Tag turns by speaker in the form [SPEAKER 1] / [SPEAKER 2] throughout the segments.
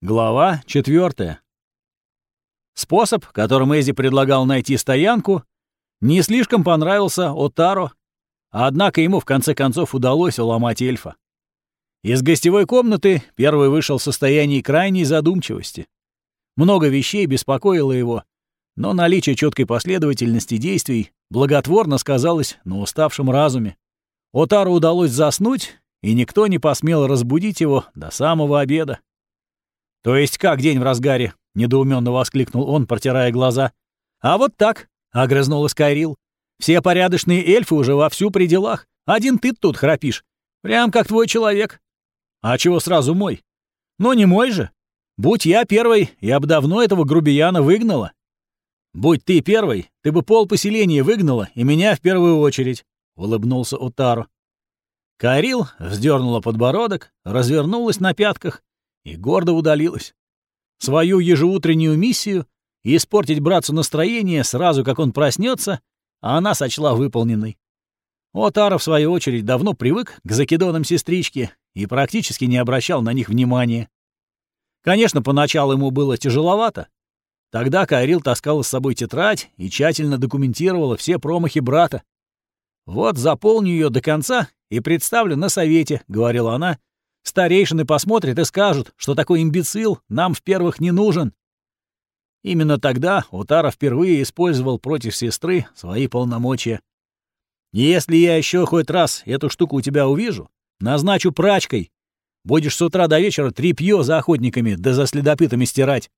[SPEAKER 1] Глава 4. Способ, которым Эзи предлагал найти стоянку, не слишком понравился Отаро, однако ему в конце концов удалось уломать эльфа. Из гостевой комнаты первый вышел в состоянии крайней задумчивости. Много вещей беспокоило его, но наличие четкой последовательности действий благотворно сказалось на уставшем разуме. Отару удалось заснуть, и никто не посмел разбудить его до самого обеда. «То есть как день в разгаре?» — недоуменно воскликнул он, протирая глаза. «А вот так», — огрызнулась Кайрил. «Все порядочные эльфы уже вовсю при делах. Один ты тут храпишь. Прям как твой человек». «А чего сразу мой?» «Ну не мой же. Будь я первой, я бы давно этого грубияна выгнала». «Будь ты первой, ты бы пол поселения выгнала, и меня в первую очередь», — улыбнулся Утару. Карил вздернула подбородок, развернулась на пятках и гордо удалилась. Свою ежеутреннюю миссию — испортить братцу настроение сразу, как он проснется, а она сочла выполненной. Отара, в свою очередь, давно привык к закидонам сестрички и практически не обращал на них внимания. Конечно, поначалу ему было тяжеловато. Тогда Кайрил таскала с собой тетрадь и тщательно документировала все промахи брата. «Вот заполню ее до конца и представлю на совете», — говорила она, Старейшины посмотрят и скажут, что такой имбецил нам в первых не нужен. Именно тогда Утара впервые использовал против сестры свои полномочия. «Если я еще хоть раз эту штуку у тебя увижу, назначу прачкой. Будешь с утра до вечера трепьё за охотниками да за следопытами стирать».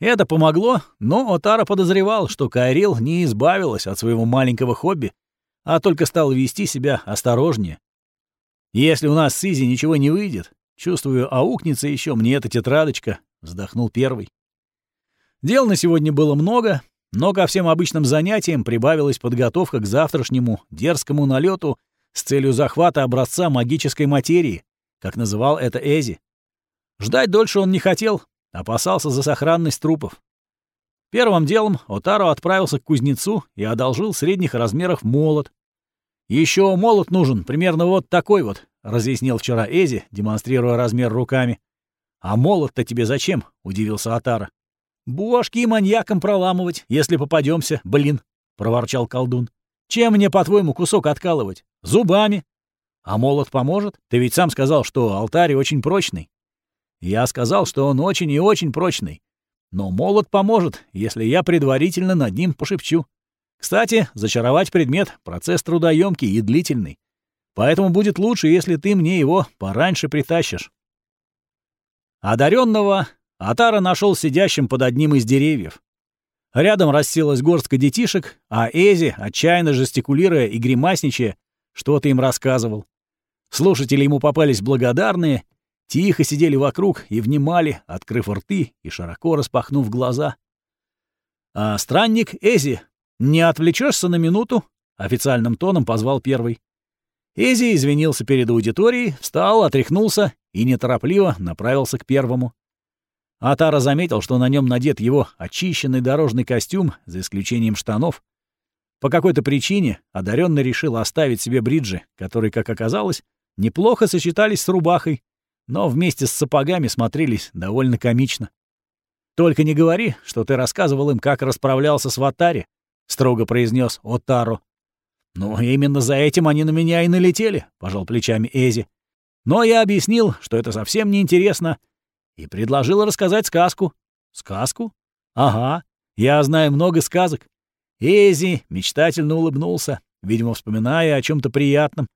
[SPEAKER 1] Это помогло, но Отара подозревал, что Кайрил не избавилась от своего маленького хобби, а только стал вести себя осторожнее. Если у нас с Изи ничего не выйдет, чувствую, аукнется еще мне эта тетрадочка, вздохнул первый. Дел на сегодня было много, но ко всем обычным занятиям прибавилась подготовка к завтрашнему дерзкому налету с целью захвата образца магической материи, как называл это Эзи. Ждать дольше он не хотел, опасался за сохранность трупов. Первым делом Отаро отправился к кузнецу и одолжил средних размеров молот, еще молот нужен, примерно вот такой вот», — разъяснил вчера Эзи, демонстрируя размер руками. «А молот-то тебе зачем?» — удивился Атара. «Бошки маньякам проламывать, если попадемся, блин», — проворчал колдун. «Чем мне, по-твоему, кусок откалывать? Зубами?» «А молот поможет? Ты ведь сам сказал, что алтарь очень прочный». «Я сказал, что он очень и очень прочный. Но молот поможет, если я предварительно над ним пошепчу. Кстати, зачаровать предмет — процесс трудоемкий и длительный. Поэтому будет лучше, если ты мне его пораньше притащишь. Одаренного Атара нашел сидящим под одним из деревьев. Рядом расселась горстка детишек, а Эзи, отчаянно жестикулируя и гримасничая, что-то им рассказывал. Слушатели ему попались благодарные, тихо сидели вокруг и внимали, открыв рты и широко распахнув глаза. А странник Эзи «Не отвлечешься на минуту?» — официальным тоном позвал первый. Эзи извинился перед аудиторией, встал, отряхнулся и неторопливо направился к первому. Атара заметил, что на нем надет его очищенный дорожный костюм, за исключением штанов. По какой-то причине одаренный решил оставить себе бриджи, которые, как оказалось, неплохо сочетались с рубахой, но вместе с сапогами смотрелись довольно комично. «Только не говори, что ты рассказывал им, как расправлялся с Ватари», — строго произнес Отару. «Ну, именно за этим они на меня и налетели», — пожал плечами Эзи. «Но я объяснил, что это совсем неинтересно, и предложил рассказать сказку». «Сказку? Ага, я знаю много сказок». Эзи мечтательно улыбнулся, видимо, вспоминая о чем то приятном.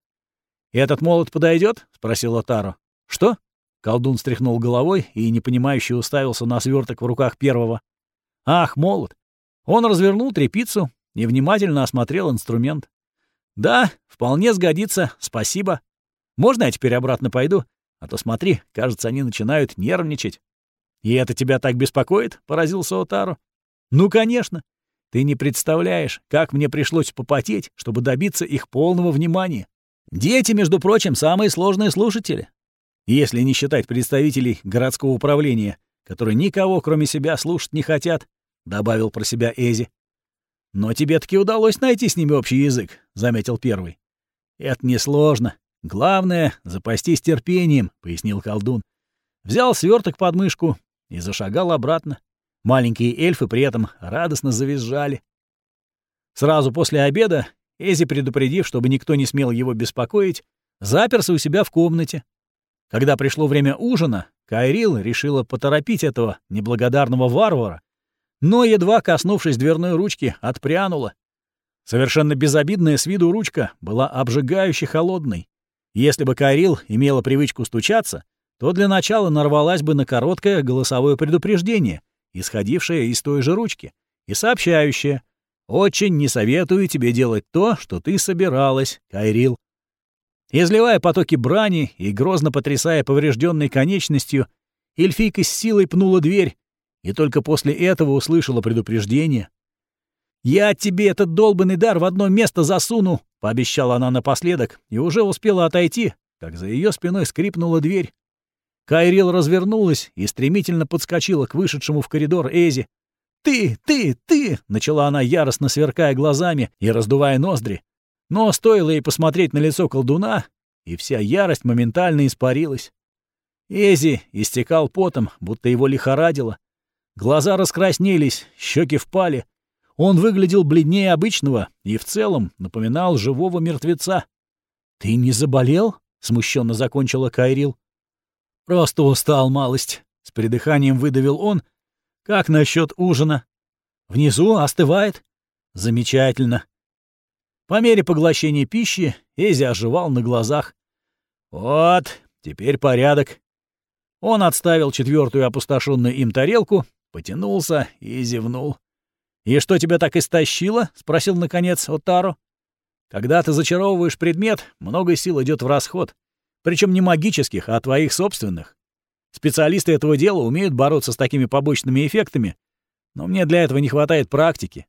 [SPEAKER 1] «Этот молот подойдет? спросил Отаро. «Что?» — колдун стряхнул головой и непонимающе уставился на сверток в руках первого. «Ах, молот! Он развернул трепицу и внимательно осмотрел инструмент. «Да, вполне сгодится, спасибо. Можно я теперь обратно пойду? А то смотри, кажется, они начинают нервничать». «И это тебя так беспокоит?» — поразился Отару. «Ну, конечно. Ты не представляешь, как мне пришлось попотеть, чтобы добиться их полного внимания. Дети, между прочим, самые сложные слушатели. Если не считать представителей городского управления, которые никого, кроме себя, слушать не хотят, добавил про себя Эзи. Но тебе таки удалось найти с ними общий язык, заметил первый. Это несложно. Главное — запастись терпением, пояснил колдун. Взял сверток под мышку и зашагал обратно. Маленькие эльфы при этом радостно завизжали. Сразу после обеда Эзи, предупредив, чтобы никто не смел его беспокоить, заперся у себя в комнате. Когда пришло время ужина, Кайрил решила поторопить этого неблагодарного варвара, но, едва коснувшись дверной ручки, отпрянула. Совершенно безобидная с виду ручка была обжигающе холодной. Если бы Кайрил имела привычку стучаться, то для начала нарвалась бы на короткое голосовое предупреждение, исходившее из той же ручки, и сообщающее «Очень не советую тебе делать то, что ты собиралась, Кайрил». Изливая потоки брани и грозно потрясая поврежденной конечностью, эльфийка с силой пнула дверь и только после этого услышала предупреждение. «Я тебе этот долбанный дар в одно место засуну!» — пообещала она напоследок и уже успела отойти, как за ее спиной скрипнула дверь. Кайрил развернулась и стремительно подскочила к вышедшему в коридор Эзи. «Ты, ты, ты!» — начала она, яростно сверкая глазами и раздувая ноздри. Но стоило ей посмотреть на лицо колдуна, и вся ярость моментально испарилась. Эзи истекал потом, будто его лихорадило. Глаза раскраснелись, щеки впали. Он выглядел бледнее обычного и в целом напоминал живого мертвеца. «Ты не заболел?» — смущенно закончила Кайрил. «Просто устал малость», — с придыханием выдавил он. «Как насчет ужина? Внизу остывает?» «Замечательно. По мере поглощения пищи Эзи оживал на глазах. «Вот, теперь порядок». Он отставил четвертую опустошенную им тарелку, потянулся и зевнул. «И что тебя так истощило?» — спросил, наконец, Отаро. «Когда ты зачаровываешь предмет, много сил идет в расход. Причем не магических, а твоих собственных. Специалисты этого дела умеют бороться с такими побочными эффектами, но мне для этого не хватает практики.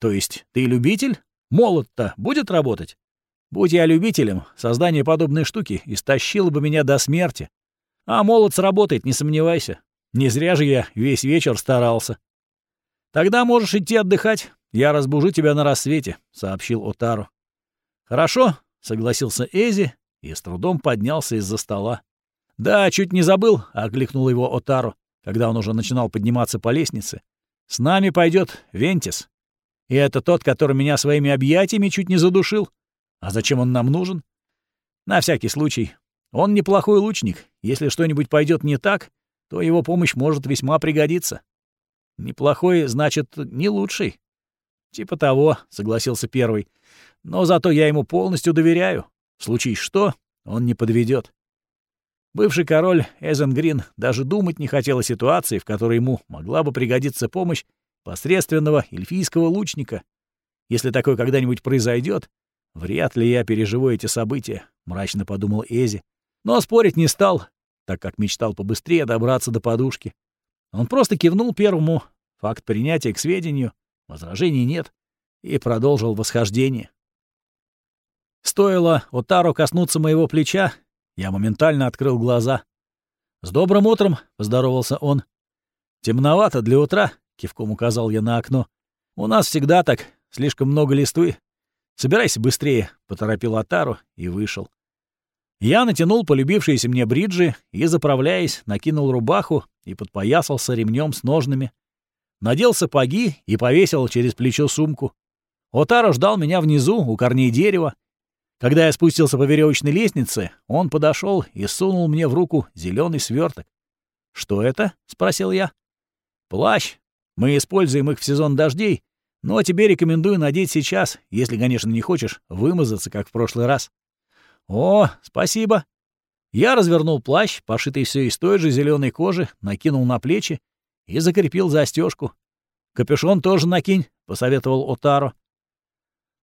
[SPEAKER 1] То есть ты любитель? Молот-то будет работать? Будь я любителем, создание подобной штуки истощило бы меня до смерти. А молот сработает, не сомневайся. Не зря же я весь вечер старался. Тогда можешь идти отдыхать. Я разбужу тебя на рассвете, — сообщил Отару. Хорошо, — согласился Эзи и с трудом поднялся из-за стола. Да, чуть не забыл, — окликнул его Отару, когда он уже начинал подниматься по лестнице. С нами пойдет Вентис. И это тот, который меня своими объятиями чуть не задушил. А зачем он нам нужен? На всякий случай. Он неплохой лучник. Если что-нибудь пойдет не так, то его помощь может весьма пригодиться. Неплохой, значит, не лучший. Типа того, согласился первый. Но зато я ему полностью доверяю. В случае что, он не подведет. Бывший король Эзенгрин даже думать не хотел о ситуации, в которой ему могла бы пригодиться помощь посредственного эльфийского лучника. Если такое когда-нибудь произойдет, вряд ли я переживу эти события, мрачно подумал Эзи. Но спорить не стал, так как мечтал побыстрее добраться до подушки. Он просто кивнул первому, факт принятия к сведению, возражений нет, и продолжил восхождение. Стоило Отару коснуться моего плеча, я моментально открыл глаза. «С добрым утром!» — поздоровался он. «Темновато для утра, кивком указал я на окно. У нас всегда так, слишком много листвы. Собирайся быстрее, поторопил Атару и вышел. Я натянул полюбившиеся мне бриджи и, заправляясь, накинул рубаху и подпоясался ремнем с ножными. Надел сапоги и повесил через плечо сумку. Отаро ждал меня внизу, у корней дерева. Когда я спустился по веревочной лестнице, он подошел и сунул мне в руку зеленый сверток. «Что это?» — спросил я. «Плащ», мы используем их в сезон дождей, но тебе рекомендую надеть сейчас, если, конечно, не хочешь вымазаться, как в прошлый раз. О, спасибо. Я развернул плащ, пошитый все из той же зеленой кожи, накинул на плечи и закрепил застежку. Капюшон тоже накинь, посоветовал Отаро.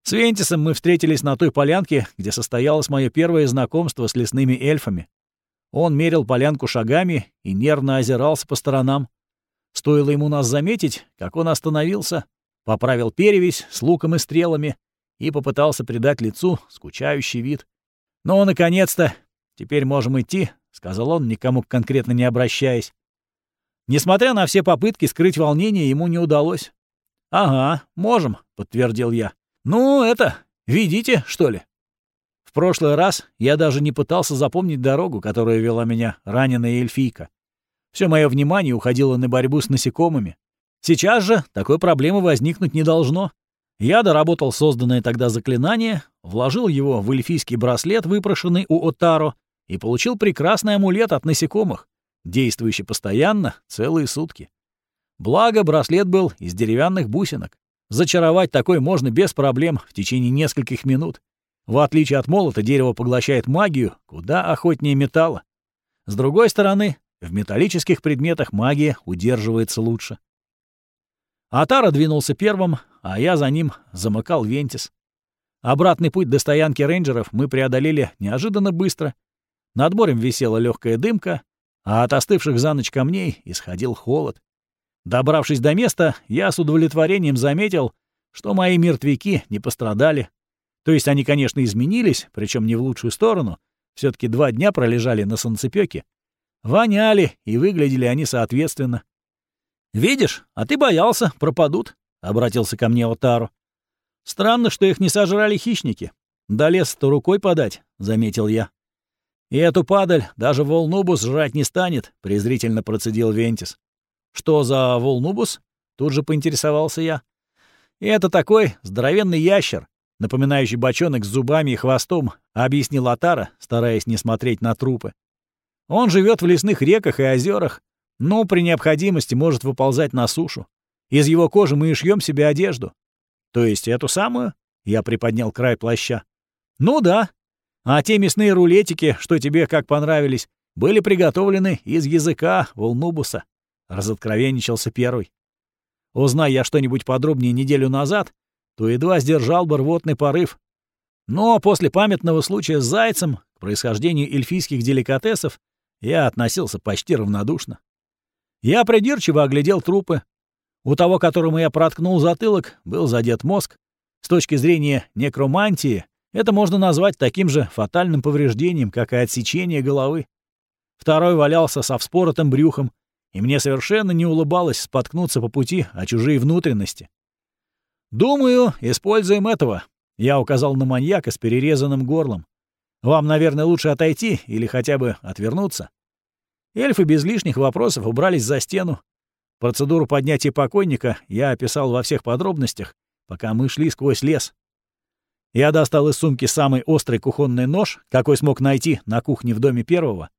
[SPEAKER 1] С Вентисом мы встретились на той полянке, где состоялось мое первое знакомство с лесными эльфами. Он мерил полянку шагами и нервно озирался по сторонам. Стоило ему нас заметить, как он остановился, поправил перевязь с луком и стрелами и попытался придать лицу скучающий вид. «Ну, наконец-то! Теперь можем идти», — сказал он, никому конкретно не обращаясь. Несмотря на все попытки скрыть волнение, ему не удалось. «Ага, можем», — подтвердил я. «Ну, это, видите, что ли?» В прошлый раз я даже не пытался запомнить дорогу, которая вела меня раненая эльфийка. Все мое внимание уходило на борьбу с насекомыми. Сейчас же такой проблемы возникнуть не должно. Я доработал созданное тогда заклинание, вложил его в эльфийский браслет, выпрошенный у Отаро, и получил прекрасный амулет от насекомых, действующий постоянно целые сутки. Благо, браслет был из деревянных бусинок. Зачаровать такой можно без проблем в течение нескольких минут. В отличие от молота, дерево поглощает магию куда охотнее металла. С другой стороны, в металлических предметах магия удерживается лучше. Атара двинулся первым, а я за ним замыкал Вентис. Обратный путь до стоянки рейнджеров мы преодолели неожиданно быстро. Над морем висела легкая дымка, а от остывших за ночь камней исходил холод. Добравшись до места, я с удовлетворением заметил, что мои мертвяки не пострадали. То есть они, конечно, изменились, причем не в лучшую сторону. все таки два дня пролежали на солнцепёке. Воняли, и выглядели они соответственно. «Видишь, а ты боялся, пропадут», — обратился ко мне Отару. «Странно, что их не сожрали хищники. До леса-то рукой подать», — заметил я. «И эту падаль даже волнубус жрать не станет», — презрительно процедил Вентис. «Что за волнубус?» — тут же поинтересовался я. И «Это такой здоровенный ящер, напоминающий бочонок с зубами и хвостом», — объяснил Атара, стараясь не смотреть на трупы. «Он живет в лесных реках и озерах, но при необходимости может выползать на сушу. Из его кожи мы и шьем себе одежду. То есть эту самую? Я приподнял край плаща. Ну да. А те мясные рулетики, что тебе как понравились, были приготовлены из языка волнубуса. Разоткровенничался первый. Узнай я что-нибудь подробнее неделю назад, то едва сдержал бы рвотный порыв. Но после памятного случая с зайцем к происхождению эльфийских деликатесов я относился почти равнодушно. Я придирчиво оглядел трупы. У того, которому я проткнул затылок, был задет мозг. С точки зрения некромантии, это можно назвать таким же фатальным повреждением, как и отсечение головы. Второй валялся со вспоротым брюхом, и мне совершенно не улыбалось споткнуться по пути о чужие внутренности. «Думаю, используем этого», — я указал на маньяка с перерезанным горлом. «Вам, наверное, лучше отойти или хотя бы отвернуться. Эльфы без лишних вопросов убрались за стену. Процедуру поднятия покойника я описал во всех подробностях, пока мы шли сквозь лес. Я достал из сумки самый острый кухонный нож, какой смог найти на кухне в доме первого.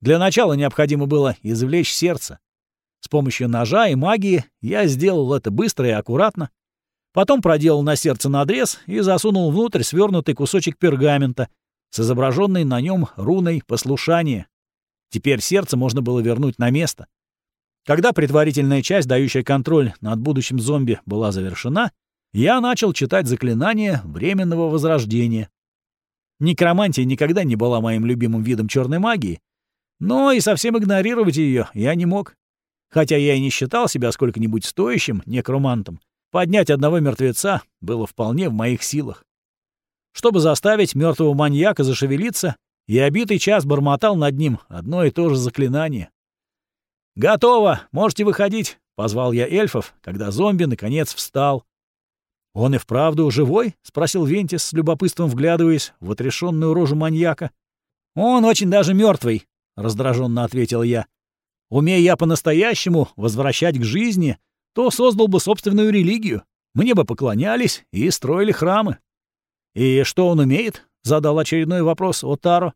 [SPEAKER 1] Для начала необходимо было извлечь сердце. С помощью ножа и магии я сделал это быстро и аккуратно. Потом проделал на сердце надрез и засунул внутрь свернутый кусочек пергамента с изображенной на нем руной послушания. Теперь сердце можно было вернуть на место. Когда предварительная часть, дающая контроль над будущим зомби, была завершена, я начал читать заклинание временного возрождения. Некромантия никогда не была моим любимым видом черной магии, но и совсем игнорировать ее я не мог. Хотя я и не считал себя сколько-нибудь стоящим некромантом, поднять одного мертвеца было вполне в моих силах. Чтобы заставить мертвого маньяка зашевелиться, и обитый час бормотал над ним одно и то же заклинание. «Готово! Можете выходить!» — позвал я эльфов, когда зомби наконец встал. «Он и вправду живой?» — спросил Вентис с любопытством вглядываясь в отрешенную рожу маньяка. «Он очень даже мертвый, раздраженно ответил я. «Умея я по-настоящему возвращать к жизни, то создал бы собственную религию. Мне бы поклонялись и строили храмы». «И что он умеет?» — задал очередной вопрос Отаро.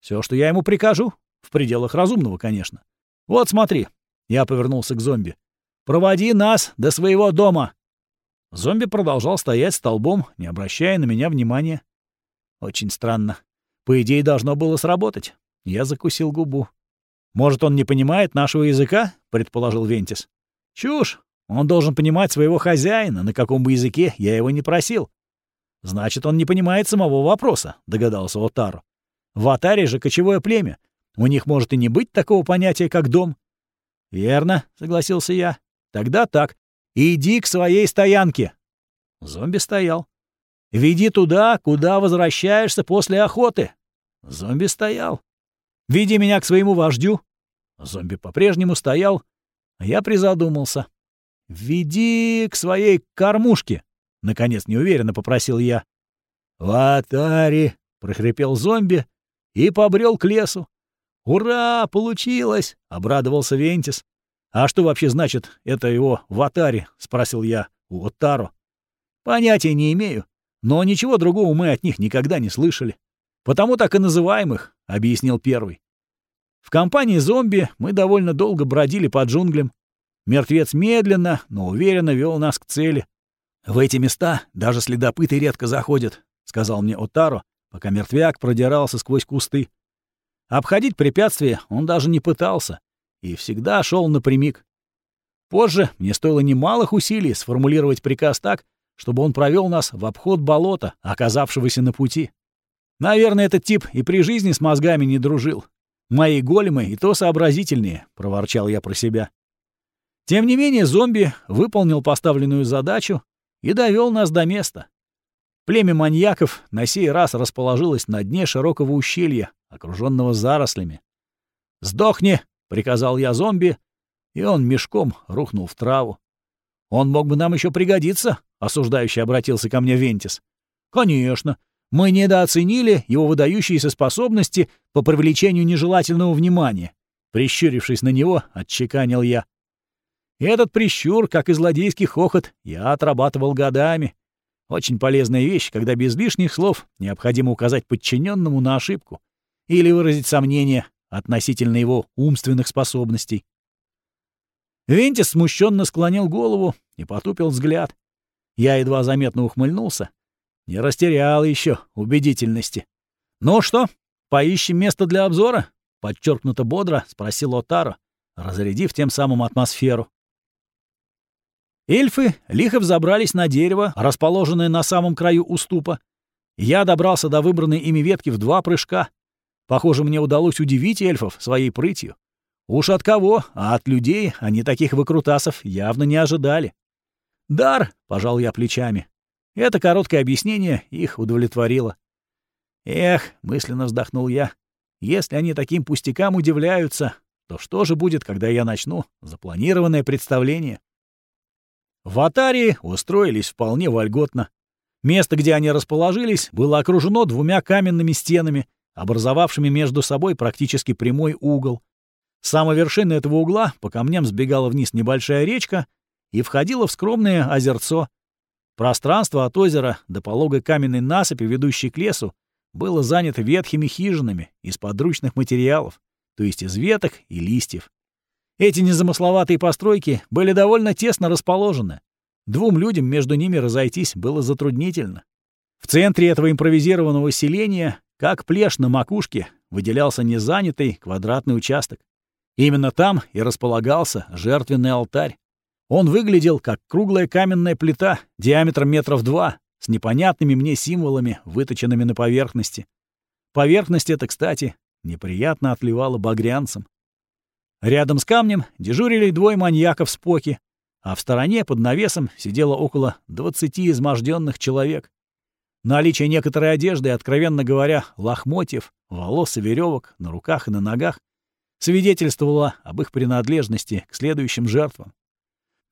[SPEAKER 1] Все, что я ему прикажу. В пределах разумного, конечно. Вот смотри. Я повернулся к зомби. «Проводи нас до своего дома!» Зомби продолжал стоять столбом, не обращая на меня внимания. Очень странно. По идее, должно было сработать. Я закусил губу. «Может, он не понимает нашего языка?» — предположил Вентис. «Чушь! Он должен понимать своего хозяина, на каком бы языке я его не просил. Значит, он не понимает самого вопроса, догадался Отару. В Атаре же кочевое племя. У них может и не быть такого понятия, как дом. Верно, согласился я. Тогда так. Иди к своей стоянке. Зомби стоял. Веди туда, куда возвращаешься после охоты. Зомби стоял. Веди меня к своему вождю. Зомби по-прежнему стоял, я призадумался. Веди к своей кормушке. Наконец неуверенно попросил я. «Ватари!» — прохрипел зомби и побрел к лесу. «Ура! Получилось!» — обрадовался Вентис. «А что вообще значит это его в Атаре?» — спросил я у Оттаро. «Понятия не имею, но ничего другого мы от них никогда не слышали. Потому так и называем их», — объяснил первый. В компании зомби мы довольно долго бродили по джунглям. Мертвец медленно, но уверенно вел нас к цели. «В эти места даже следопыты редко заходят», — сказал мне Отаро, пока мертвяк продирался сквозь кусты. Обходить препятствия он даже не пытался и всегда шел напрямик. Позже мне стоило немалых усилий сформулировать приказ так, чтобы он провел нас в обход болота, оказавшегося на пути. Наверное, этот тип и при жизни с мозгами не дружил. Мои големы и то сообразительнее, — проворчал я про себя. Тем не менее, зомби выполнил поставленную задачу и довел нас до места. Племя маньяков на сей раз расположилось на дне широкого ущелья, окруженного зарослями. «Сдохни!» — приказал я зомби, и он мешком рухнул в траву. «Он мог бы нам еще пригодиться», — осуждающий обратился ко мне Вентис. «Конечно. Мы недооценили его выдающиеся способности по привлечению нежелательного внимания». Прищурившись на него, отчеканил я. Этот прищур, как и злодейский хохот, я отрабатывал годами. Очень полезная вещь, когда без лишних слов необходимо указать подчиненному на ошибку или выразить сомнение относительно его умственных способностей. Вентис смущенно склонил голову и потупил взгляд. Я едва заметно ухмыльнулся. Не растерял еще убедительности. «Ну что, поищем место для обзора?» — подчеркнуто бодро спросил Отаро, разрядив тем самым атмосферу. Эльфы лихо взобрались на дерево, расположенное на самом краю уступа. Я добрался до выбранной ими ветки в два прыжка. Похоже, мне удалось удивить эльфов своей прытью. Уж от кого, а от людей они таких выкрутасов явно не ожидали. «Дар!» — пожал я плечами. Это короткое объяснение их удовлетворило. «Эх!» — мысленно вздохнул я. «Если они таким пустякам удивляются, то что же будет, когда я начну запланированное представление?» В Атарии устроились вполне вольготно. Место, где они расположились, было окружено двумя каменными стенами, образовавшими между собой практически прямой угол, с самой вершины этого угла по камням сбегала вниз небольшая речка и входила в скромное озерцо. Пространство от озера до пологой каменной насыпи, ведущей к лесу, было занято ветхими хижинами из подручных материалов, то есть из веток и листьев. Эти незамысловатые постройки были довольно тесно расположены. Двум людям между ними разойтись было затруднительно. В центре этого импровизированного селения, как плешь на макушке, выделялся незанятый квадратный участок. Именно там и располагался жертвенный алтарь. Он выглядел как круглая каменная плита диаметром метров два, с непонятными мне символами, выточенными на поверхности. Поверхность эта, кстати, неприятно отливала багрянцем. Рядом с камнем дежурили двое маньяков с поки, а в стороне под навесом сидело около двадцати изможденных человек. Наличие некоторой одежды, откровенно говоря, лохмотьев, волос и веревок на руках и на ногах свидетельствовало об их принадлежности к следующим жертвам.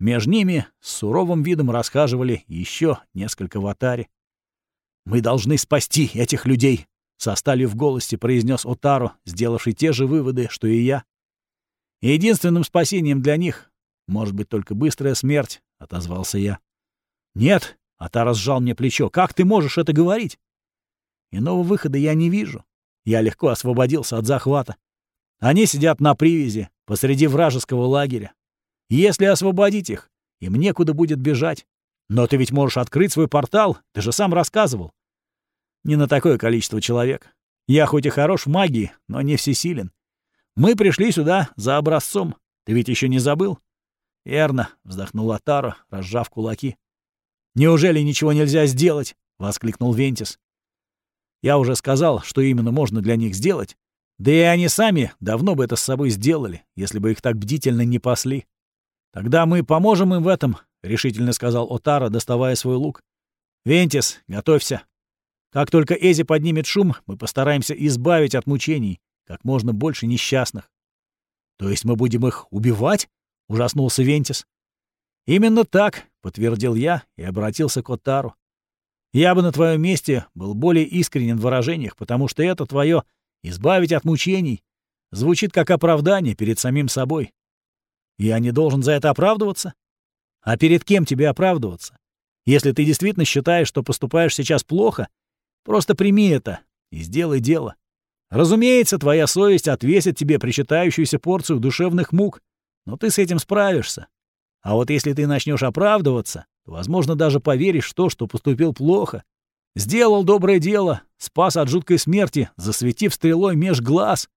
[SPEAKER 1] Между ними с суровым видом расхаживали еще несколько ватари. «Мы должны спасти этих людей!» — со сталью в голосе произнес Отаро, сделавший те же выводы, что и я. «Единственным спасением для них может быть только быстрая смерть», — отозвался я. «Нет!» — Отаро сжал мне плечо. «Как ты можешь это говорить?» «Иного выхода я не вижу». Я легко освободился от захвата. Они сидят на привязи посреди вражеского лагеря. Если освободить их, им некуда будет бежать. Но ты ведь можешь открыть свой портал, ты же сам рассказывал. Не на такое количество человек. Я хоть и хорош в магии, но не всесилен. Мы пришли сюда за образцом. Ты ведь еще не забыл? Верно, вздохнула Таро, разжав кулаки. Неужели ничего нельзя сделать? воскликнул Вентис. Я уже сказал, что именно можно для них сделать, да и они сами давно бы это с собой сделали, если бы их так бдительно не пасли. Тогда мы поможем им в этом, — решительно сказал Отара, доставая свой лук. «Вентис, готовься. Как только Эзи поднимет шум, мы постараемся избавить от мучений как можно больше несчастных». «То есть мы будем их убивать?» — ужаснулся Вентис. «Именно так», — подтвердил я и обратился к Отару. «Я бы на твоем месте был более искренен в выражениях, потому что это твое избавить от мучений, звучит как оправдание перед самим собой. Я не должен за это оправдываться? А перед кем тебе оправдываться? Если ты действительно считаешь, что поступаешь сейчас плохо, просто прими это и сделай дело. Разумеется, твоя совесть отвесит тебе причитающуюся порцию душевных мук, но ты с этим справишься. А вот если ты начнешь оправдываться, то, возможно, даже поверишь в то, что поступил плохо. Сделал доброе дело, спас от жуткой смерти, засветив стрелой меж глаз.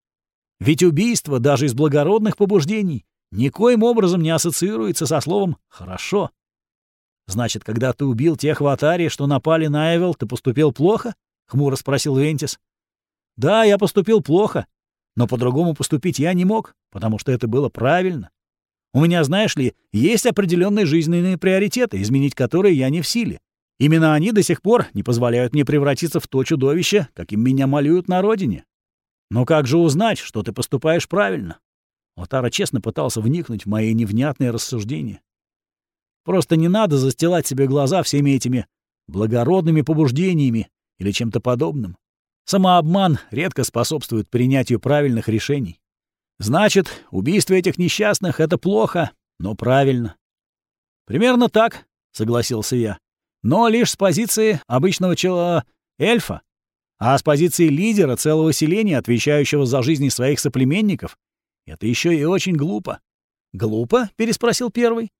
[SPEAKER 1] Ведь убийство, даже из благородных побуждений, никоим образом не ассоциируется со словом «хорошо». «Значит, когда ты убил тех в Атаре, что напали на Эвел, ты поступил плохо?» — хмуро спросил Вентис. «Да, я поступил плохо, но по-другому поступить я не мог, потому что это было правильно. У меня, знаешь ли, есть определенные жизненные приоритеты, изменить которые я не в силе. Именно они до сих пор не позволяют мне превратиться в то чудовище, каким меня малюют на родине. Но как же узнать, что ты поступаешь правильно?» Отара честно пытался вникнуть в мои невнятные рассуждения. Просто не надо застилать себе глаза всеми этими благородными побуждениями или чем-то подобным. Самообман редко способствует принятию правильных решений. Значит, убийство этих несчастных — это плохо, но правильно. Примерно так, — согласился я. Но лишь с позиции обычного чела эльфа. А с позиции лидера целого селения, отвечающего за жизни своих соплеменников, это еще и очень глупо. «Глупо?» — переспросил первый.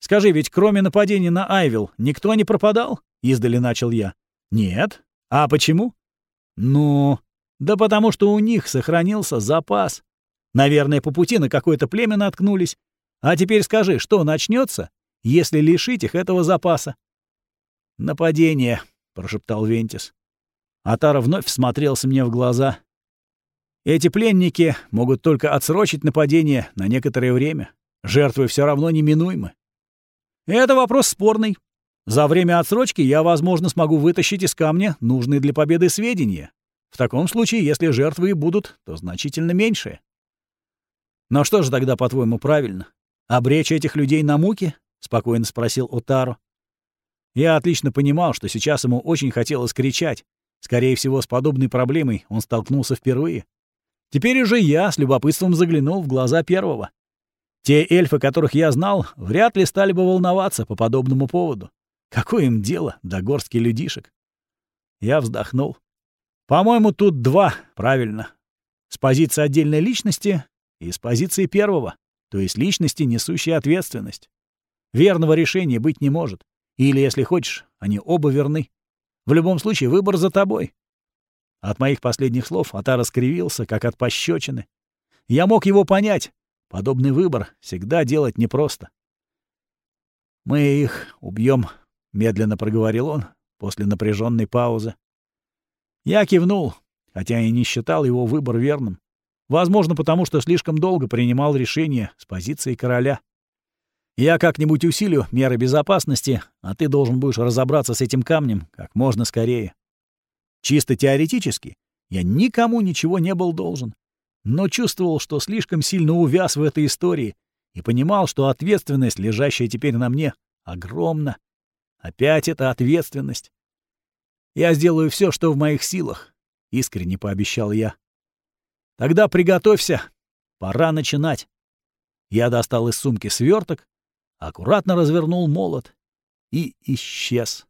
[SPEAKER 1] «Скажи, ведь кроме нападения на Айвил никто не пропадал?» — издали начал я. «Нет. А почему?» «Ну...» «Да потому что у них сохранился запас. Наверное, по пути на какое-то племя наткнулись. А теперь скажи, что начнется, если лишить их этого запаса?» «Нападение», — прошептал Вентис. Атара вновь всмотрелся мне в глаза. Эти пленники могут только отсрочить нападение на некоторое время. Жертвы все равно неминуемы. Это вопрос спорный. За время отсрочки я, возможно, смогу вытащить из камня нужные для победы сведения. В таком случае, если жертвы и будут, то значительно меньшие. Но что же тогда, по-твоему, правильно? Обречь этих людей на муки? — спокойно спросил Отаро. Я отлично понимал, что сейчас ему очень хотелось кричать. Скорее всего, с подобной проблемой он столкнулся впервые. Теперь уже я с любопытством заглянул в глаза первого. Те эльфы, которых я знал, вряд ли стали бы волноваться по подобному поводу. Какое им дело до горстки людишек? Я вздохнул. По-моему, тут два, правильно. С позиции отдельной личности и с позиции первого, то есть личности, несущей ответственность. Верного решения быть не может. Или, если хочешь, они оба верны. В любом случае, выбор за тобой. От моих последних слов Атара скривился, как от пощечины. Я мог его понять. Подобный выбор всегда делать непросто. «Мы их убьем, медленно проговорил он после напряженной паузы. Я кивнул, хотя и не считал его выбор верным. Возможно, потому что слишком долго принимал решение с позиции короля. Я как-нибудь усилю меры безопасности, а ты должен будешь разобраться с этим камнем как можно скорее. Чисто теоретически я никому ничего не был должен, но чувствовал, что слишком сильно увяз в этой истории и понимал, что ответственность, лежащая теперь на мне, огромна. Опять это ответственность. Я сделаю все, что в моих силах, — искренне пообещал я. Тогда приготовься, пора начинать. Я достал из сумки сверток, аккуратно развернул молот и исчез.